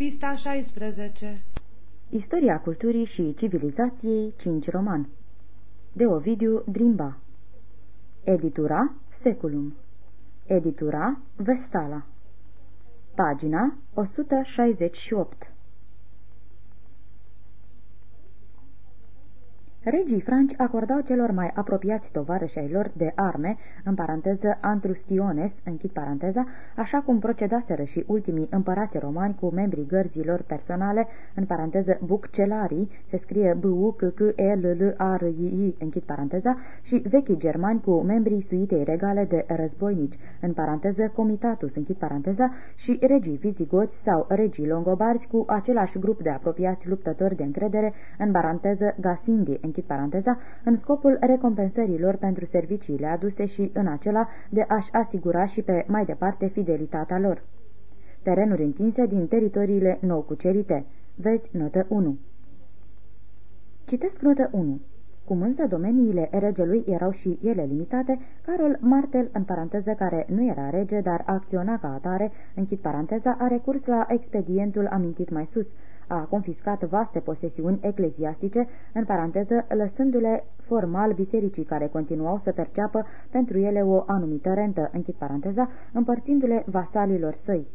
Pista 16 Istoria culturii și civilizației 5 roman De Ovidiu Drimba. Editura Seculum. Editura Vestala. Pagina 168 Regii franci acordau celor mai apropiați tovarăși ai lor de arme, în paranteză antrustiones, închid paranteza, așa cum procedaseră și ultimii împărați romani cu membrii gărzilor personale, în paranteză buccelarii, se scrie b u c c e l l a r i i închid paranteza, și vechii germani cu membrii suitei regale de războinici, în paranteză comitatus, închid paranteza, și regii vizigoți sau regii longobarzi cu același grup de apropiați luptători de încredere, în paranteză gasindi, închid paranteza, în scopul recompensărilor pentru serviciile aduse și în acela de a-și asigura și pe mai departe fidelitatea lor. Terenuri întinse din teritoriile nou cucerite. Vezi notă 1. Citesc notă 1. Cum însă domeniile regelui erau și ele limitate, Carol Martel, în paranteză care nu era rege, dar acționa ca atare, închid paranteza, a recurs la expedientul amintit mai sus, a confiscat vaste posesiuni ecleziastice, în paranteză, lăsându-le formal bisericii care continuau să perceapă pentru ele o anumită rentă, închid paranteza, împărțindu-le vasalilor săi.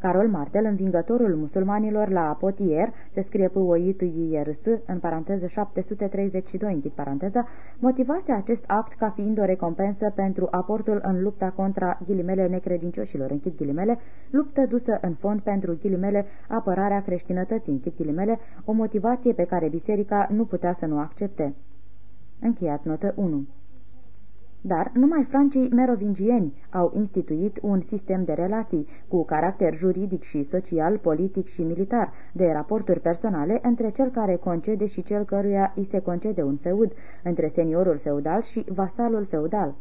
Carol Martel, învingătorul musulmanilor la Potier, se scrie p o i t i r s în paranteză 732, închid paranteza, motivase acest act ca fiind o recompensă pentru aportul în lupta contra ghilimele necredincioșilor, închid ghilimele, luptă dusă în fond pentru ghilimele apărarea creștinătății, închid ghilimele, o motivație pe care biserica nu putea să nu accepte. Încheiat notă 1 dar numai francii merovingieni au instituit un sistem de relații cu caracter juridic și social, politic și militar, de raporturi personale între cel care concede și cel căruia îi se concede un feud, între seniorul feudal și vasalul feudal.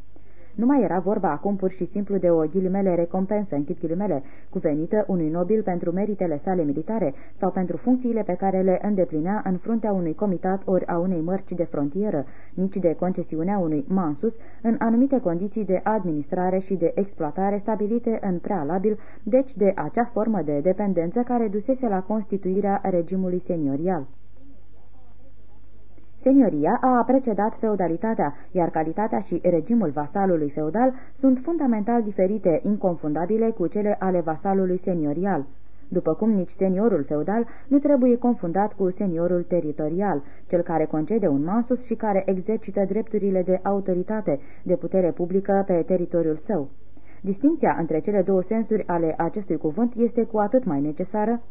Nu mai era vorba acum pur și simplu de o ghilimele recompensă, închid ghilimele, cuvenită unui nobil pentru meritele sale militare sau pentru funcțiile pe care le îndeplinea în fruntea unui comitat ori a unei mărci de frontieră, nici de concesiunea unui mansus, în anumite condiții de administrare și de exploatare stabilite în prealabil, deci de acea formă de dependență care dusese la constituirea regimului seniorial. Senioria a precedat feudalitatea, iar calitatea și regimul vasalului feudal sunt fundamental diferite, inconfundabile cu cele ale vasalului seniorial. După cum nici seniorul feudal nu trebuie confundat cu seniorul teritorial, cel care concede un mansus și care exercită drepturile de autoritate, de putere publică pe teritoriul său. Distinția între cele două sensuri ale acestui cuvânt este cu atât mai necesară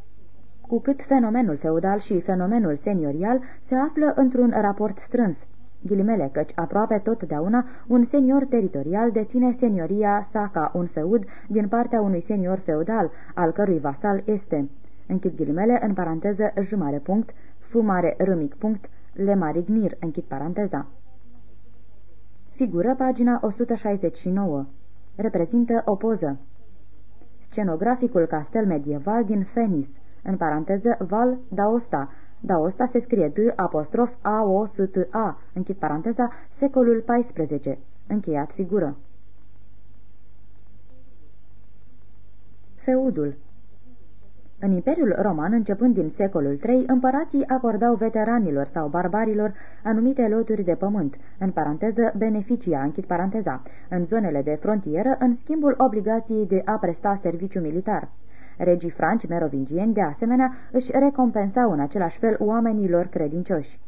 cu cât fenomenul feudal și fenomenul seniorial se află într-un raport strâns. Ghilimele, căci aproape totdeauna un senior teritorial deține senioria sa ca un feud din partea unui senior feudal, al cărui vasal este. Închid ghilimele, în paranteză, jumare punct, fumare râmic punct, lemarignir, închid paranteza. Figură pagina 169. Reprezintă o poză. Scenograficul castel medieval din Fenis în paranteză Val Daosta. Daosta se scrie D apostrof A O S T A, închid paranteza, secolul XIV. Încheiat figură. Feudul în Imperiul Roman, începând din secolul III, împărații acordau veteranilor sau barbarilor anumite loturi de pământ, în paranteză beneficia, închid paranteza, în zonele de frontieră, în schimbul obligației de a presta serviciu militar. Regii franci merovingieni, de asemenea, își recompensau în același fel oamenilor credincioși.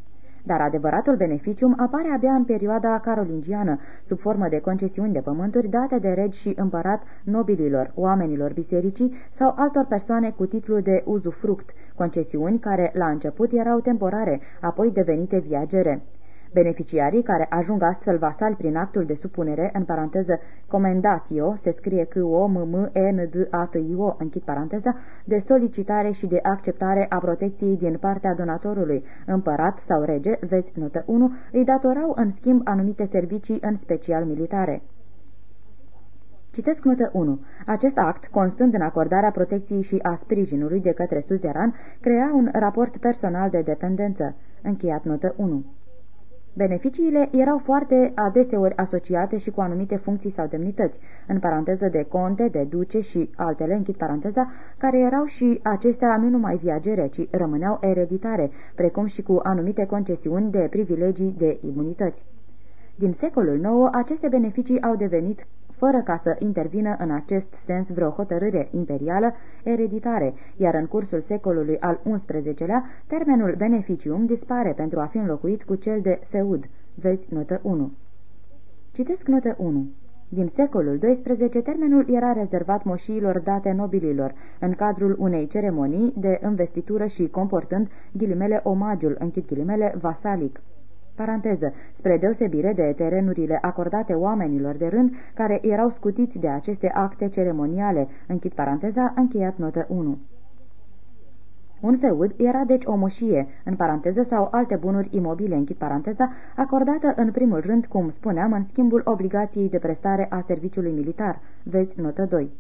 Dar adevăratul beneficium apare abia în perioada carolingiană, sub formă de concesiuni de pământuri date de regi și împărat nobililor, oamenilor bisericii sau altor persoane cu titlu de uzufruct, concesiuni care la început erau temporare, apoi devenite viagere. Beneficiarii care ajung astfel vasali prin actul de supunere, în paranteză comendatio, se scrie că o m m e n d a t i o închid paranteza, de solicitare și de acceptare a protecției din partea donatorului, împărat sau rege, vezi notă 1, îi datorau în schimb anumite servicii, în special militare. Citesc notă 1. Acest act, constând în acordarea protecției și a sprijinului de către suzeran, crea un raport personal de dependență. Încheiat notă 1. Beneficiile erau foarte adeseori asociate și cu anumite funcții sau demnități, în paranteză de conte, de duce și altele, închid paranteza, care erau și acestea nu numai viagere, ci rămâneau ereditare, precum și cu anumite concesiuni de privilegii de imunități. Din secolul IX, aceste beneficii au devenit fără ca să intervină în acest sens vreo hotărâre imperială ereditare, iar în cursul secolului al XI-lea, termenul beneficium dispare pentru a fi înlocuit cu cel de feud. Vezi notă 1. Citesc notă 1. Din secolul XII, termenul era rezervat moșiilor date nobililor, în cadrul unei ceremonii de investitură și comportând ghilimele omagiul, închid ghilimele, vasalic. Paranteză, spre deosebire de terenurile acordate oamenilor de rând care erau scutiți de aceste acte ceremoniale, închid paranteza, încheiat notă 1. Un feud era deci o moșie, în paranteză, sau alte bunuri imobile, închid paranteza, acordată în primul rând, cum spuneam, în schimbul obligației de prestare a serviciului militar. Vezi notă 2.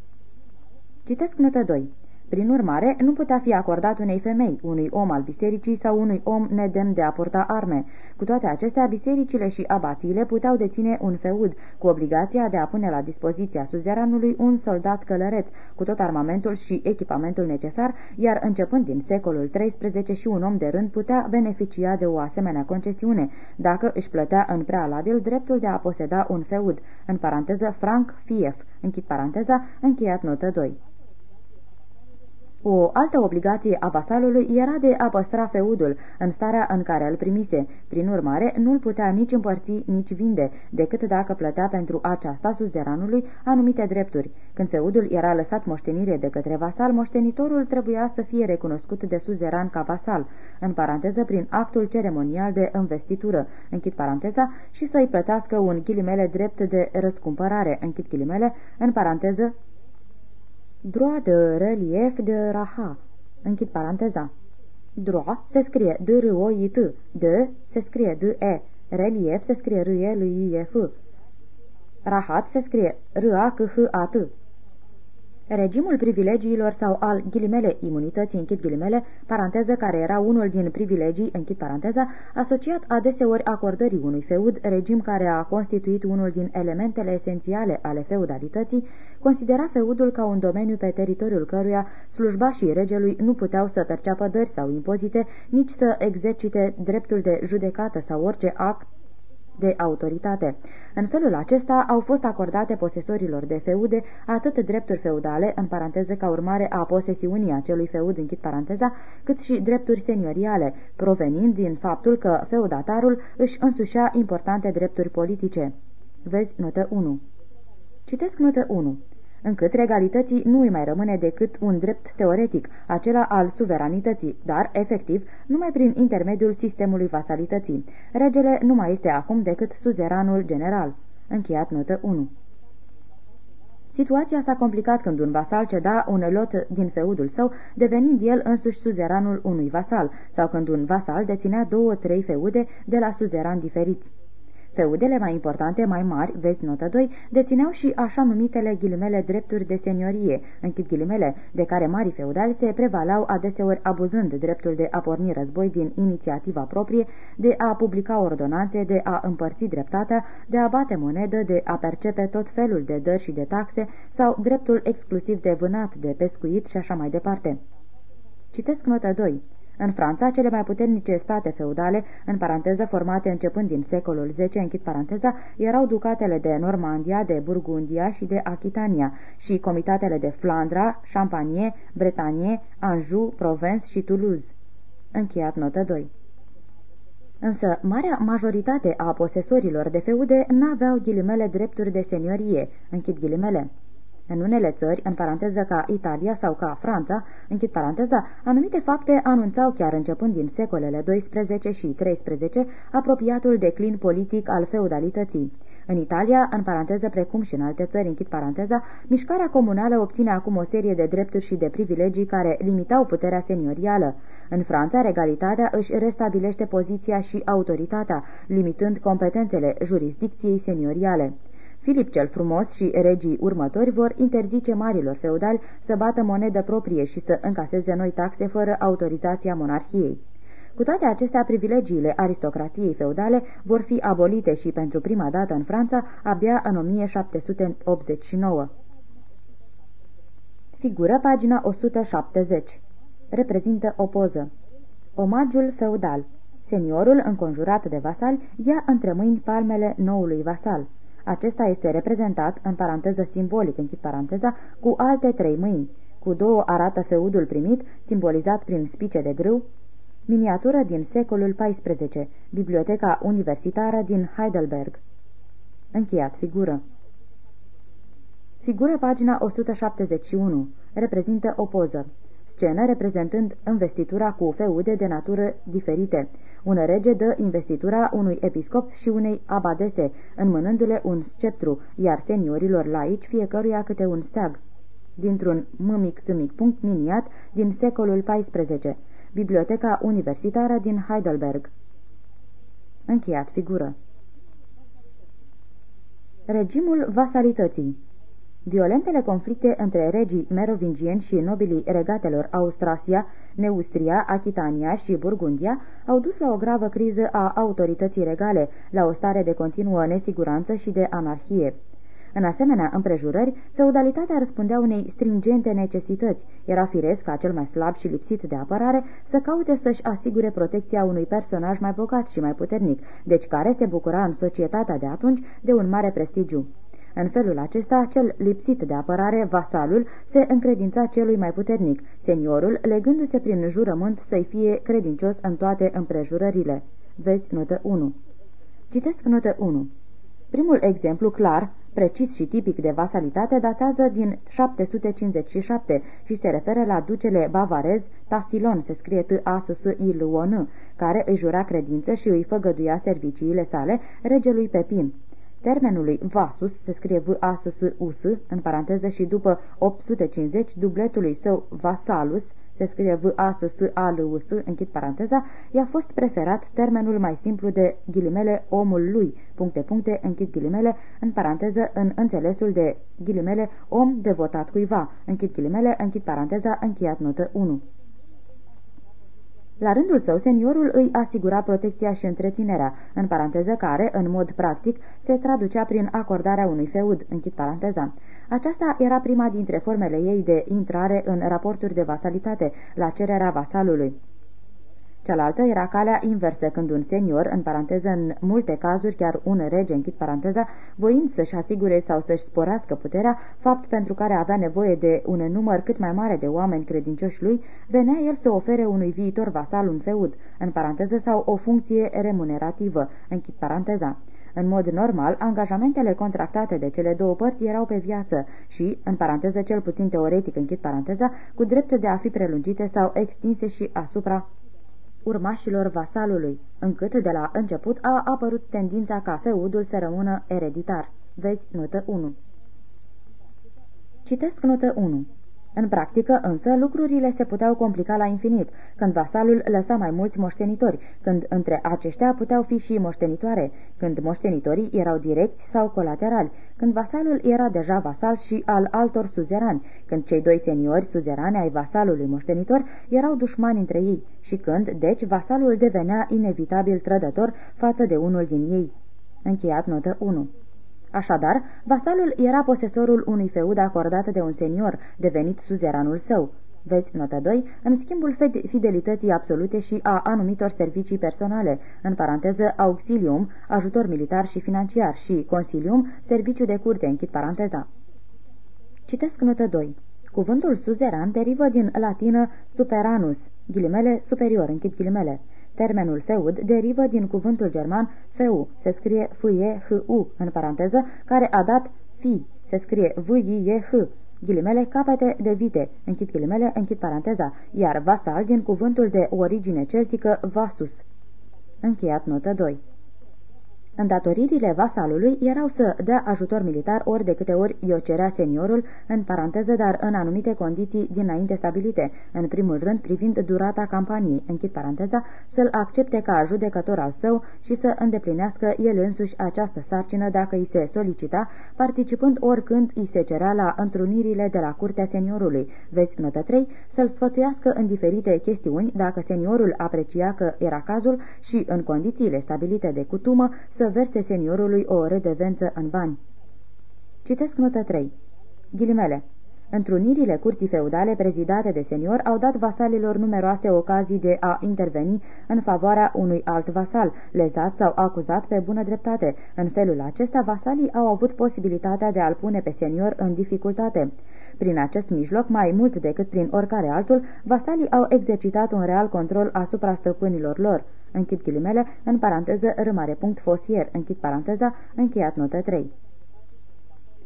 Citesc notă 2. Prin urmare, nu putea fi acordat unei femei, unui om al bisericii sau unui om nedemn de a purta arme. Cu toate acestea, bisericile și abațiile puteau deține un feud, cu obligația de a pune la dispoziția suzeranului un soldat călăreț, cu tot armamentul și echipamentul necesar, iar începând din secolul XIII și un om de rând putea beneficia de o asemenea concesiune, dacă își plătea în prealabil dreptul de a poseda un feud, în paranteză franc fief, închid paranteza, încheiat notă 2. O altă obligație a vasalului era de a păstra feudul în starea în care îl primise. Prin urmare, nu-l putea nici împărți, nici vinde, decât dacă plătea pentru aceasta suzeranului anumite drepturi. Când feudul era lăsat moștenire de către vasal, moștenitorul trebuia să fie recunoscut de suzeran ca vasal, în paranteză prin actul ceremonial de investitură, închid paranteza, și să-i plătească un ghilimele drept de răscumpărare, închid ghilimele, în paranteză Droa de relief de Raha. Închid paranteza. Droa se scrie d r o i t de se scrie d e relief se scrie r e l i e f Rahat se scrie r a c h a t Regimul privilegiilor sau al ghilimele imunității, închid ghilimele, paranteză care era unul din privilegii, închid paranteza, asociat adeseori acordării unui feud, regim care a constituit unul din elementele esențiale ale feudalității, considera feudul ca un domeniu pe teritoriul căruia slujbașii regelui nu puteau să perceapă dări sau impozite, nici să exercite dreptul de judecată sau orice act de autoritate. În felul acesta au fost acordate posesorilor de feude atât drepturi feudale, în paranteză ca urmare a posesiunii acelui feud, închid paranteza, cât și drepturi senioriale, provenind din faptul că feudatarul își însușea importante drepturi politice. Vezi notă 1. Citesc notă 1 încât regalității nu îi mai rămâne decât un drept teoretic, acela al suveranității, dar, efectiv, numai prin intermediul sistemului vasalității. Regele nu mai este acum decât suzeranul general. Încheiat notă 1. Situația s-a complicat când un vasal ceda un lot din feudul său, devenind el însuși suzeranul unui vasal, sau când un vasal deținea două-trei feude de la suzeran diferiți. Feudele mai importante, mai mari, vezi notă 2, dețineau și așa numitele ghilimele drepturi de seniorie, închid ghilimele, de care mari feudali se prevalau adeseori abuzând dreptul de a porni război din inițiativa proprie, de a publica ordonanțe, de a împărți dreptatea, de a bate monedă, de a percepe tot felul de dări și de taxe sau dreptul exclusiv de vânat, de pescuit și așa mai departe. Citesc notă 2. În Franța, cele mai puternice state feudale, în paranteză formate începând din secolul X, închid paranteza, erau ducatele de Normandia, de Burgundia și de Achitania și comitatele de Flandra, Champagne, Bretagne, Anjou, Provence și Toulouse. Încheiat notă 2. Însă, marea majoritate a posesorilor de feude n-aveau ghilimele drepturi de seniorie, închid ghilimele. În unele țări, în paranteză ca Italia sau ca Franța, închid paranteza, anumite fapte anunțau chiar începând din secolele 12 și 13 apropiatul declin politic al feudalității. În Italia, în paranteză precum și în alte țări, închid paranteza, mișcarea comunală obține acum o serie de drepturi și de privilegii care limitau puterea seniorială. În Franța, regalitatea își restabilește poziția și autoritatea, limitând competențele jurisdicției senioriale. Filip cel Frumos și regii următori vor interzice marilor feudali să bată monedă proprie și să încaseze noi taxe fără autorizația monarhiei. Cu toate acestea, privilegiile aristocrației feudale vor fi abolite și pentru prima dată în Franța abia în 1789. Figură pagina 170. Reprezintă o poză. Omagiul feudal. Seniorul, înconjurat de vasal, ia între mâini palmele noului vasal. Acesta este reprezentat, în paranteză simbolic, închid paranteza, cu alte trei mâini. Cu două arată feudul primit, simbolizat prin spice de grâu, miniatură din secolul XIV, Biblioteca Universitară din Heidelberg. Încheiat figură. Figură pagina 171. Reprezintă o poză. Scenă reprezentând investitura cu feude de natură diferite. Un rege dă investitura unui episcop și unei abadese, înmânându-le un sceptru, iar seniorilor laici fiecăruia câte un steag. Dintr-un mâmic sâmic punct miniat din secolul XIV. Biblioteca Universitară din Heidelberg. Încheiat figură. Regimul vasalității Violentele conflicte între regii merovingieni și nobilii regatelor Austrasia, Neustria, Achitania și Burgundia au dus la o gravă criză a autorității regale, la o stare de continuă nesiguranță și de anarhie. În asemenea împrejurări, feudalitatea răspundea unei stringente necesități. Era firesc ca cel mai slab și lipsit de apărare să caute să-și asigure protecția unui personaj mai bogat și mai puternic, deci care se bucura în societatea de atunci de un mare prestigiu. În felul acesta, cel lipsit de apărare, vasalul, se încredința celui mai puternic, seniorul, legându-se prin jurământ să-i fie credincios în toate împrejurările. Vezi notă 1. Citesc notă 1. Primul exemplu clar, precis și tipic de vasalitate, datează din 757 și se referă la ducele bavarez Tasilon, se scrie t a s s i l o n care îi jura credință și îi făgăduia serviciile sale regelui Pepin. Termenului vasus se scrie v a s s u s în paranteză și după 850 dubletului său vasalus se scrie v a s s a l u s închid paranteza, i-a fost preferat termenul mai simplu de ghilimele omul lui, puncte puncte, închid ghilimele, în paranteză în înțelesul de ghilimele om devotat cuiva, închid ghilimele, închid paranteza, încheiat notă 1. La rândul său, seniorul îi asigura protecția și întreținerea, în paranteză care, în mod practic, se traducea prin acordarea unui feud, închid paranteza. Aceasta era prima dintre formele ei de intrare în raporturi de vasalitate, la cererea vasalului. Cealaltă era calea inversă, când un senior, în paranteză în multe cazuri chiar un rege, închid paranteza, voind să-și asigure sau să-și sporească puterea, fapt pentru care avea nevoie de un număr cât mai mare de oameni credincioși lui, venea el să ofere unui viitor vasal un feud, în paranteză sau o funcție remunerativă, închid paranteza. În mod normal, angajamentele contractate de cele două părți erau pe viață și, în paranteză cel puțin teoretic, închid paranteza, cu drept de a fi prelungite sau extinse și asupra urmașilor vasalului, încât de la început a apărut tendința ca feudul să rămână ereditar. Vezi notă 1. Citesc notă 1. În practică, însă, lucrurile se puteau complica la infinit, când vasalul lăsa mai mulți moștenitori, când între aceștia puteau fi și moștenitoare, când moștenitorii erau direcți sau colaterali, când vasalul era deja vasal și al altor suzerani, când cei doi seniori suzerani ai vasalului moștenitor erau dușmani între ei și când, deci, vasalul devenea inevitabil trădător față de unul din ei. Încheiat notă 1 Așadar, vasalul era posesorul unui feud acordat de un senior, devenit suzeranul său. Vezi notă 2, în schimbul fidelității absolute și a anumitor servicii personale, în paranteză auxilium, ajutor militar și financiar și consilium, serviciu de curte, închid paranteza. Citesc notă 2. Cuvântul suzeran derivă din latină superanus, ghilimele superior, închid ghilimele. Termenul feud derivă din cuvântul german feu, se scrie f e h u în paranteză, care a dat fi, se scrie v i e h ghilimele capete de vite, închid ghilimele, închid paranteza, iar vasal din cuvântul de origine celtică vasus. Încheiat notă 2. Îndatoririle vasalului erau să dea ajutor militar ori de câte ori i-o cerea seniorul, în paranteză, dar în anumite condiții dinainte stabilite, în primul rând privind durata campaniei, închid paranteza, să-l accepte ca judecător al său și să îndeplinească el însuși această sarcină dacă îi se solicita, participând oricând îi se cerea la întrunirile de la curtea seniorului. Vezi notă 3, să-l sfătuiască în diferite chestiuni dacă seniorul aprecia că era cazul și, în condițiile stabilite de cutumă, să să verse seniorului o redevență în bani. Citesc notă 3. Ghilimele. Întrunirile curții feudale prezidate de senior au dat vasalilor numeroase ocazii de a interveni în favoarea unui alt vasal, lezat sau acuzat pe bună dreptate. În felul acesta, vasalii au avut posibilitatea de a-l pune pe senior în dificultate. Prin acest mijloc, mai mult decât prin oricare altul, vasalii au exercitat un real control asupra stăpânilor lor închid ghilimele, în paranteză rămare punct fosier, închid paranteza, încheiat notă 3.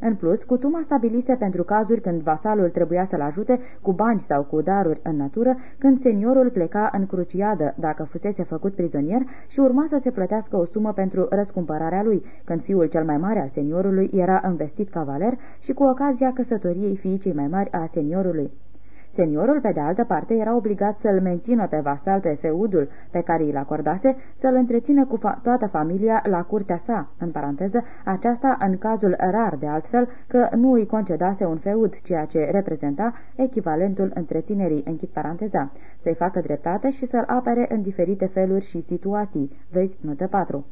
În plus, cutuma stabilise pentru cazuri când vasalul trebuia să-l ajute cu bani sau cu daruri în natură, când seniorul pleca în cruciadă dacă fusese făcut prizonier și urma să se plătească o sumă pentru răscumpărarea lui, când fiul cel mai mare al seniorului era investit cavaler și cu ocazia căsătoriei fiicei mai mari a seniorului. Seniorul, pe de altă parte, era obligat să-l mențină pe vasal pe feudul pe care îl acordase, să-l întrețină cu fa toată familia la curtea sa, în paranteză, aceasta în cazul rar de altfel că nu îi concedase un feud, ceea ce reprezenta echivalentul întreținerii, închid paranteza, să-i facă dreptate și să-l apere în diferite feluri și situații. Vezi notă 4.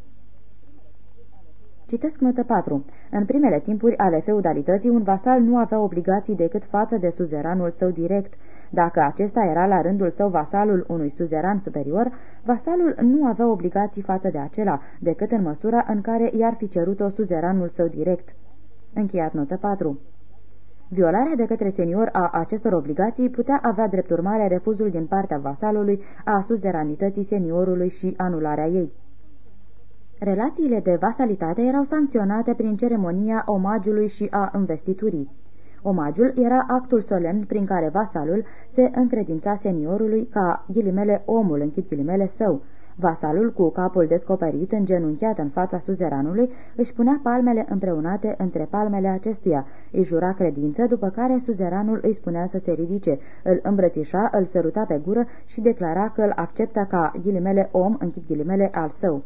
Citesc notă 4. În primele timpuri ale feudalității, un vasal nu avea obligații decât față de suzeranul său direct. Dacă acesta era la rândul său vasalul unui suzeran superior, vasalul nu avea obligații față de acela, decât în măsura în care i-ar fi cerut-o suzeranul său direct. Încheiat notă 4. Violarea de către senior a acestor obligații putea avea drept urmare refuzul din partea vasalului a suzeranității seniorului și anularea ei. Relațiile de vasalitate erau sancționate prin ceremonia omagiului și a investiturii. Omagiul era actul solemn prin care vasalul se încredința seniorului ca, ghilimele, omul, închid ghilimele, său. Vasalul, cu capul descoperit, îngenunchiat în fața suzeranului, își punea palmele împreunate între palmele acestuia, îi jura credință, după care suzeranul îi spunea să se ridice, îl îmbrățișa, îl săruta pe gură și declara că îl accepta ca, ghilimele, om, închid ghilimele, al său.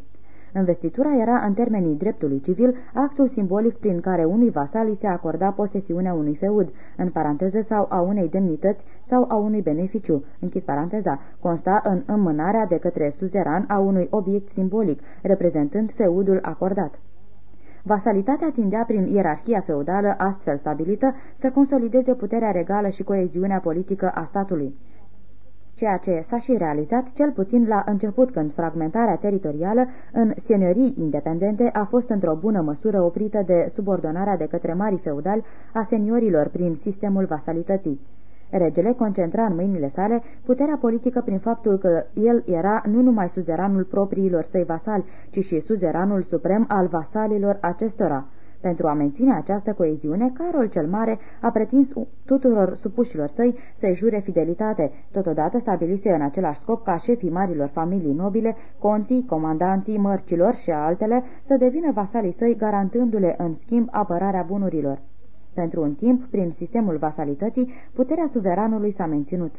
Investitura era, în termenii dreptului civil, actul simbolic prin care unui vasal îi se acorda posesiunea unui feud, în paranteză sau a unei demnități sau a unui beneficiu, închid paranteza, consta în înmânarea de către suzeran a unui obiect simbolic, reprezentând feudul acordat. Vasalitatea tindea prin ierarhia feudală astfel stabilită să consolideze puterea regală și coeziunea politică a statului ceea ce s-a și realizat cel puțin la început când fragmentarea teritorială în seniorii independente a fost într-o bună măsură oprită de subordonarea de către mari feudali a seniorilor prin sistemul vasalității. Regele concentra în mâinile sale puterea politică prin faptul că el era nu numai suzeranul propriilor săi vasali, ci și suzeranul suprem al vasalilor acestora. Pentru a menține această coeziune, Carol cel Mare a pretins tuturor supușilor săi să-i jure fidelitate, totodată stabilise în același scop ca șefii marilor familii nobile, conții, comandanții, mărcilor și altele să devină vasalii săi, garantându-le în schimb apărarea bunurilor. Pentru un timp, prin sistemul vasalității, puterea suveranului s-a menținut.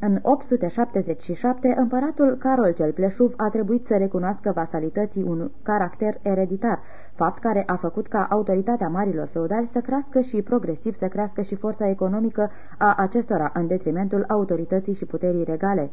În 877, împăratul Carol cel Pleșuv a trebuit să recunoască vasalității un caracter ereditar, fapt care a făcut ca autoritatea marilor feudali să crească și progresiv să crească și forța economică a acestora în detrimentul autorității și puterii regale.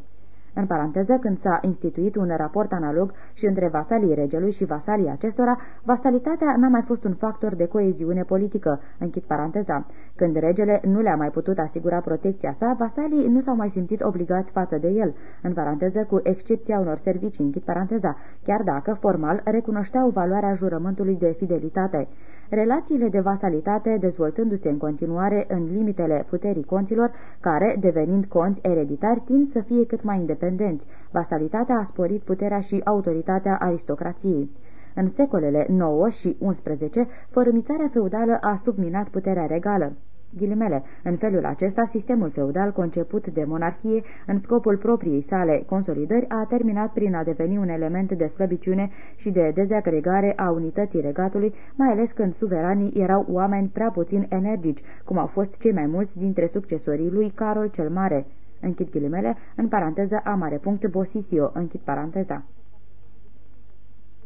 În paranteză, când s-a instituit un raport analog și între vasalii regelui și vasalii acestora, vasalitatea n-a mai fost un factor de coeziune politică, închid paranteza. Când regele nu le-a mai putut asigura protecția sa, vasalii nu s-au mai simțit obligați față de el, în paranteză cu excepția unor servicii, închid paranteza, chiar dacă, formal, recunoșteau valoarea jurământului de fidelitate relațiile de vasalitate dezvoltându-se în continuare în limitele puterii conților, care, devenind conți ereditari, tind să fie cât mai independenți. Vasalitatea a sporit puterea și autoritatea aristocrației. În secolele 9 și 11, fărâmițarea feudală a subminat puterea regală. Ghilimele. În felul acesta, sistemul feudal conceput de monarhie în scopul propriei sale consolidări a terminat prin a deveni un element de slăbiciune și de dezagregare a unității regatului, mai ales când suveranii erau oameni prea puțin energici, cum au fost cei mai mulți dintre succesorii lui Carol cel Mare. Închid ghilimele, în paranteză a mare punct Bosisio, închid paranteza.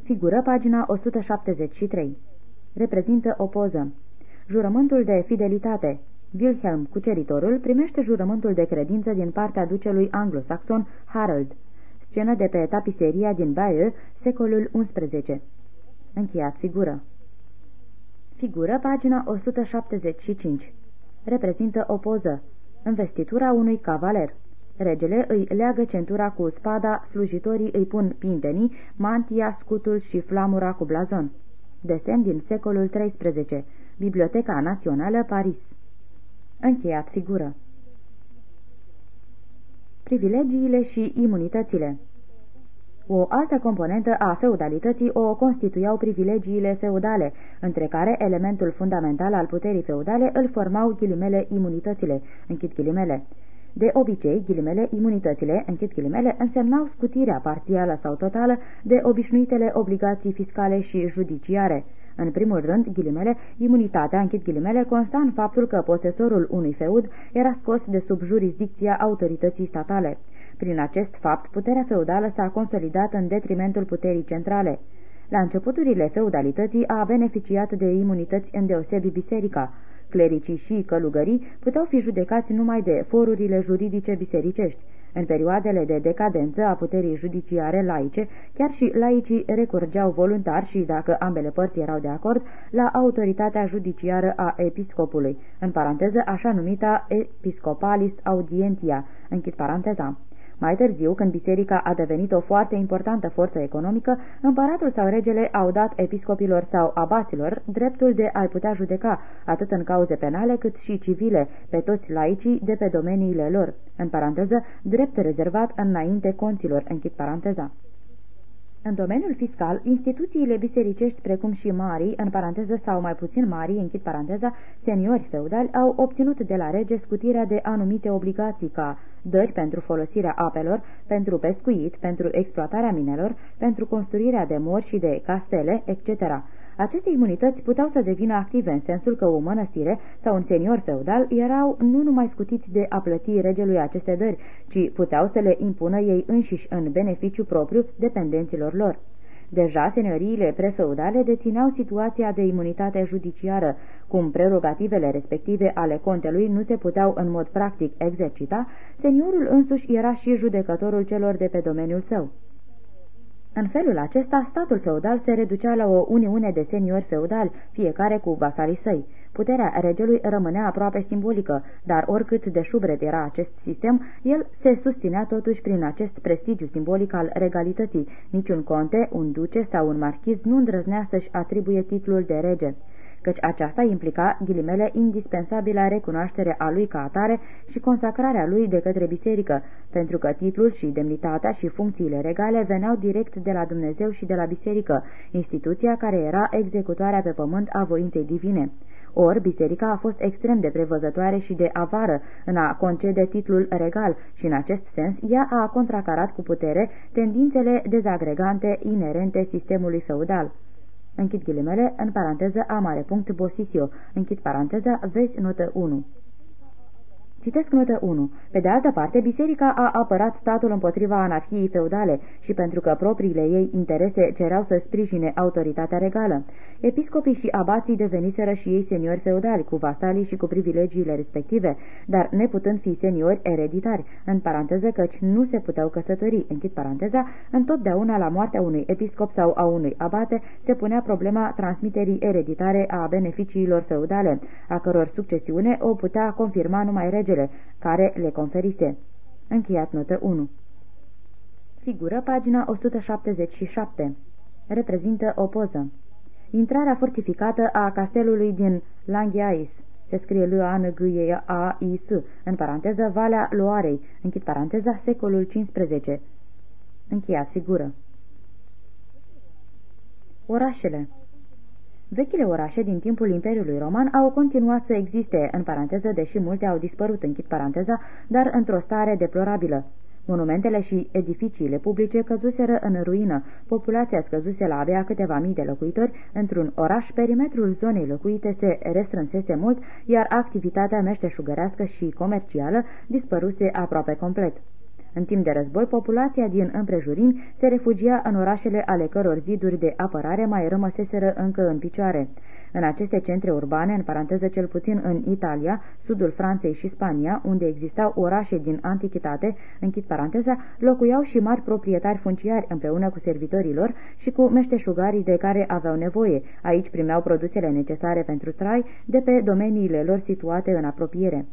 Figură pagina 173. Reprezintă o poză. Jurământul de fidelitate. Wilhelm, cuceritorul, primește jurământul de credință din partea ducelui anglosaxon Harold. Scenă de pe tapiseria din Bayeux, secolul XI. Încheiat figură. Figură, pagina 175. Reprezintă o poză. Învestitura unui cavaler. Regele îi leagă centura cu spada, slujitorii îi pun pintenii, mantia, scutul și flamura cu blazon. Desen din secolul XIII. Biblioteca Națională, Paris. Încheiat figură. Privilegiile și imunitățile o altă componentă a feudalității o constituiau privilegiile feudale, între care elementul fundamental al puterii feudale îl formau ghilimele imunitățile, închid ghilimele. De obicei, ghilimele, imunitățile, închid ghilimele, însemnau scutirea parțială sau totală de obișnuitele obligații fiscale și judiciare. În primul rând, ghilimele, imunitatea, închid ghilimele, consta în faptul că posesorul unui feud era scos de sub jurisdicția autorității statale. Prin acest fapt, puterea feudală s-a consolidat în detrimentul puterii centrale. La începuturile feudalității a beneficiat de imunități îndeosebi biserica. Clericii și călugării puteau fi judecați numai de forurile juridice bisericești. În perioadele de decadență a puterii judiciare laice, chiar și laicii recurgeau voluntar și, dacă ambele părți erau de acord, la autoritatea judiciară a episcopului, în paranteză așa numita episcopalis audientia, închid paranteza. Mai târziu, când biserica a devenit o foarte importantă forță economică, împăratul sau regele au dat episcopilor sau abaților dreptul de a-i putea judeca, atât în cauze penale cât și civile, pe toți laicii de pe domeniile lor. În paranteză, drept rezervat înainte conților, închid paranteza. În domeniul fiscal, instituțiile bisericești precum și marii, în paranteză sau mai puțin marii, închid paranteza, seniori feudali, au obținut de la rege scutirea de anumite obligații ca dări pentru folosirea apelor, pentru pescuit, pentru exploatarea minelor, pentru construirea de mori și de castele, etc. Aceste imunități puteau să devină active în sensul că o mănăstire sau un senior feudal erau nu numai scutiți de a plăti regelui aceste dări, ci puteau să le impună ei înșiși în beneficiu propriu dependenților lor. Deja, senioriile prefeudale dețineau situația de imunitate judiciară, cum prerogativele respective ale contelui nu se puteau în mod practic exercita, seniorul însuși era și judecătorul celor de pe domeniul său. În felul acesta, statul feudal se reducea la o uniune de seniori feudali, fiecare cu vasalii săi. Puterea regelui rămânea aproape simbolică, dar oricât de șubred era acest sistem, el se susținea totuși prin acest prestigiu simbolic al regalității. Niciun conte, un duce sau un marchiz nu îndrăznea să-și atribuie titlul de rege căci aceasta implica, ghilimele, indispensabilă recunoaștere a lui ca atare și consacrarea lui de către biserică, pentru că titlul și demnitatea și funcțiile regale veneau direct de la Dumnezeu și de la biserică, instituția care era executoarea pe pământ a voinței divine. Ori, biserica a fost extrem de prevăzătoare și de avară în a concede titlul regal și, în acest sens, ea a contracarat cu putere tendințele dezagregante inerente sistemului feudal. Închid ghilimele, în paranteză, a mare punct Bosisio. Închid paranteza, vezi notă 1. Citesc notă 1. Pe de altă parte, biserica a apărat statul împotriva anarhiei feudale și pentru că propriile ei interese cereau să sprijine autoritatea regală. Episcopii și abații deveniseră și ei seniori feudali, cu vasalii și cu privilegiile respective, dar neputând fi seniori ereditari, în paranteză căci nu se puteau căsători, închid paranteza, întotdeauna la moartea unui episcop sau a unui abate se punea problema transmiterii ereditare a beneficiilor feudale, a căror succesiune o putea confirma numai regele regele, care le conferise. Încheiat notă 1. Figură pagina 177. Reprezintă o poză. Intrarea fortificată a castelului din Langhiais. Se scrie l a n g e a i s în paranteză Valea Loarei, închid paranteza, secolul 15. Încheiat figură. Orașele Vechile orașe din timpul Imperiului Roman au continuat să existe, în paranteză, deși multe au dispărut, închid paranteza, dar într-o stare deplorabilă. Monumentele și edificiile publice căzuseră în ruină, populația scăzuse la abia câteva mii de locuitori, într-un oraș perimetrul zonei locuite se restrânsese mult, iar activitatea meșteșugărească și comercială dispăruse aproape complet. În timp de război, populația din împrejurimi se refugia în orașele ale căror ziduri de apărare mai rămăseseră încă în picioare. În aceste centre urbane, în paranteză cel puțin în Italia, sudul Franței și Spania, unde existau orașe din antichitate, închid paranteza, locuiau și mari proprietari funciari împreună cu servitorii lor și cu meșteșugarii de care aveau nevoie. Aici primeau produsele necesare pentru trai de pe domeniile lor situate în apropiere.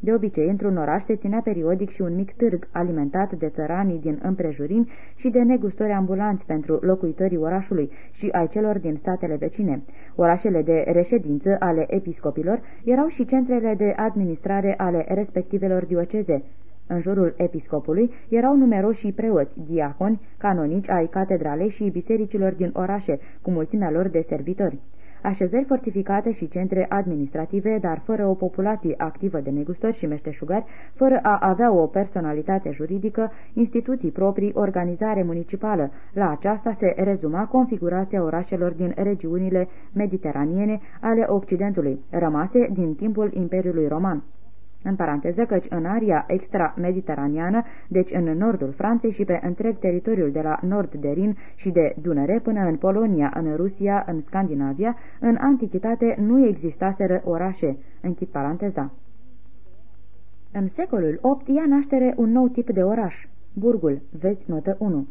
De obicei, într-un oraș se ținea periodic și un mic târg, alimentat de țăranii din împrejurimi și de negustori ambulanți pentru locuitorii orașului și ai celor din statele vecine. Orașele de reședință ale episcopilor erau și centrele de administrare ale respectivelor dioceze. În jurul episcopului erau numeroși preoți, diaconi, canonici ai catedralei și bisericilor din orașe, cu mulțimea lor de servitori așezări fortificate și centre administrative, dar fără o populație activă de negustori și meșteșugari, fără a avea o personalitate juridică, instituții proprii, organizare municipală. La aceasta se rezuma configurația orașelor din regiunile mediteraniene ale Occidentului, rămase din timpul Imperiului Roman în paranteză căci în aria extra-mediteraneană, deci în nordul Franței și pe întreg teritoriul de la nord de Rin și de Dunăre până în Polonia, în Rusia, în Scandinavia, în antichitate nu existaseră orașe. Închid paranteza. În secolul VIII ia naștere un nou tip de oraș, burgul, vezi notă 1.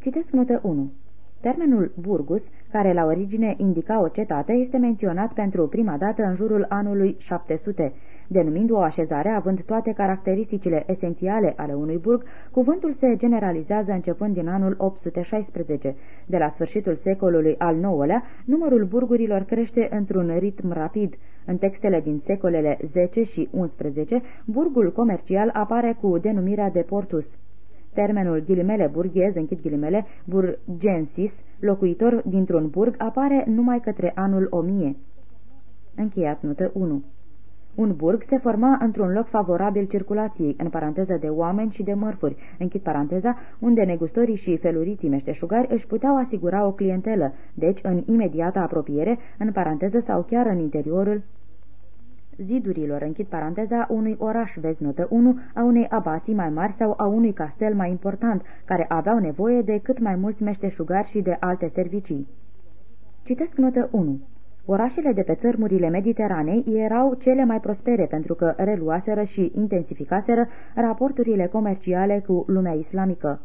Citesc notă 1. Termenul burgus, care la origine indica o cetate, este menționat pentru prima dată în jurul anului 700, Denumind o așezare având toate caracteristicile esențiale ale unui burg, cuvântul se generalizează începând din anul 816. De la sfârșitul secolului al IX-lea, numărul burgurilor crește într-un ritm rapid. În textele din secolele 10 și 11, burgul comercial apare cu denumirea de portus. Termenul ghilimele burghez, închid ghilimele, burgensis, locuitor dintr-un burg, apare numai către anul 1000. Încheiat notă 1 un burg se forma într-un loc favorabil circulației, în paranteză de oameni și de mărfuri, închid paranteza, unde negustorii și feluriții meșteșugari își puteau asigura o clientelă, deci în imediată apropiere, în paranteză sau chiar în interiorul zidurilor, închid paranteza, unui oraș, vezi notă 1, a unei abații mai mari sau a unui castel mai important, care aveau nevoie de cât mai mulți meșteșugari și de alte servicii. Citesc notă 1. Orașele de pe țărmurile Mediteranei erau cele mai prospere pentru că reluaseră și intensificaseră raporturile comerciale cu lumea islamică.